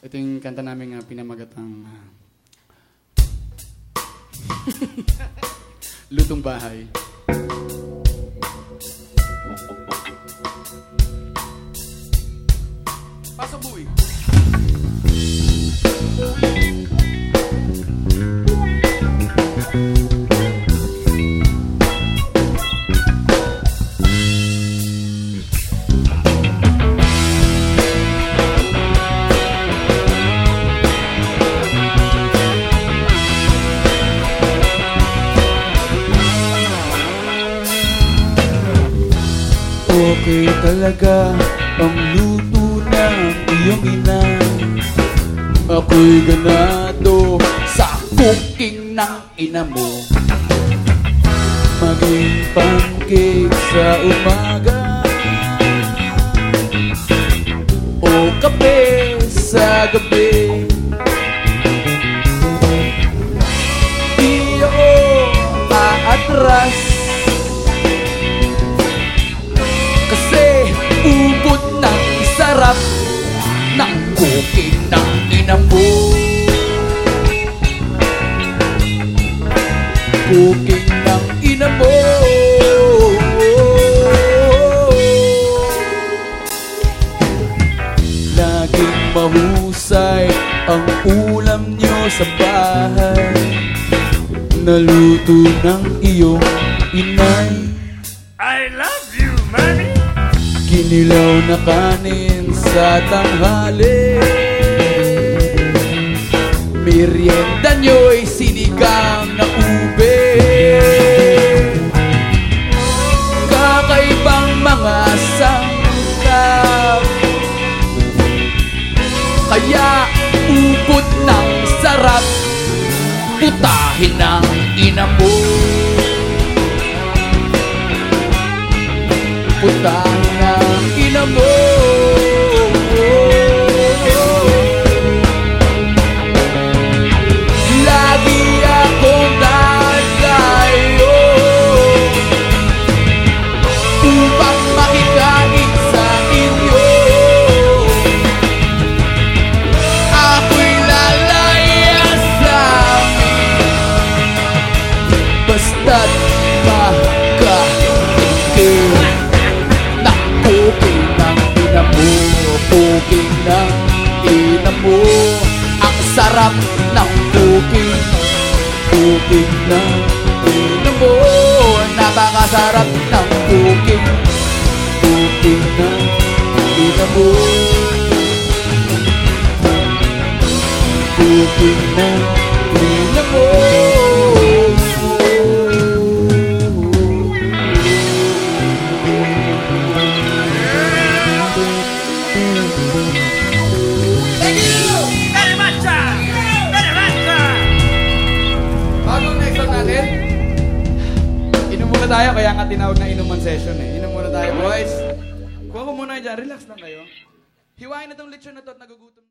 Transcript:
Ito yung kanta namin uh, pinamagatang ah, Lutong Bahay. Pasabuy. Okay talaga ang luto ng iyong ina Ako'y ganado sa cooking ng ina mo. Maging pancake sa umaga O kape sa gabi. Di ako aatras ng cooking ng ina mo. Cooking ng ina mo. Laging mahusay ang ulam nyo sa bahay Naluto ng iyong inay I love you, mommy. Kinilaw na kanin sa tanghali Merienda nyo'y sinigang na ube. Kakaibang mga sangkap. Kaya ubod ng sarap. Putahin ng ina mo. Putahin ng ina Ang sarap ng Cooking ng ina mo. Napakasarap ng cooking Cooking ng ina mo. Cooking tayo, kaya nga tinawag na inuman session eh. Inom muna tayo, boys. Kuha ko muna dyan, relax lang kayo. Hiwain na tong lechon na to at nagugutom.